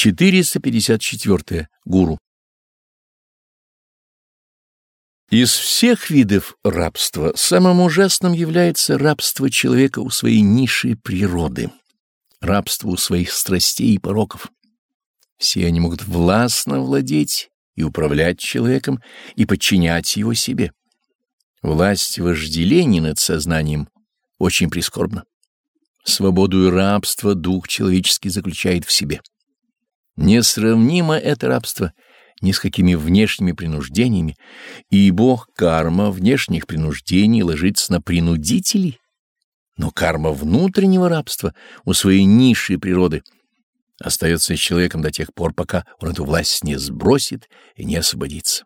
454. Гуру. Из всех видов рабства самым ужасным является рабство человека у своей низшей природы, рабство у своих страстей и пороков. Все они могут властно владеть и управлять человеком и подчинять его себе. Власть вожделения над сознанием очень прискорбна. Свободу и рабство дух человеческий заключает в себе. Несравнимо это рабство — ни с какими внешними принуждениями, ибо карма внешних принуждений ложится на принудителей, но карма внутреннего рабства у своей низшей природы остается с человеком до тех пор, пока он эту власть не сбросит и не освободится.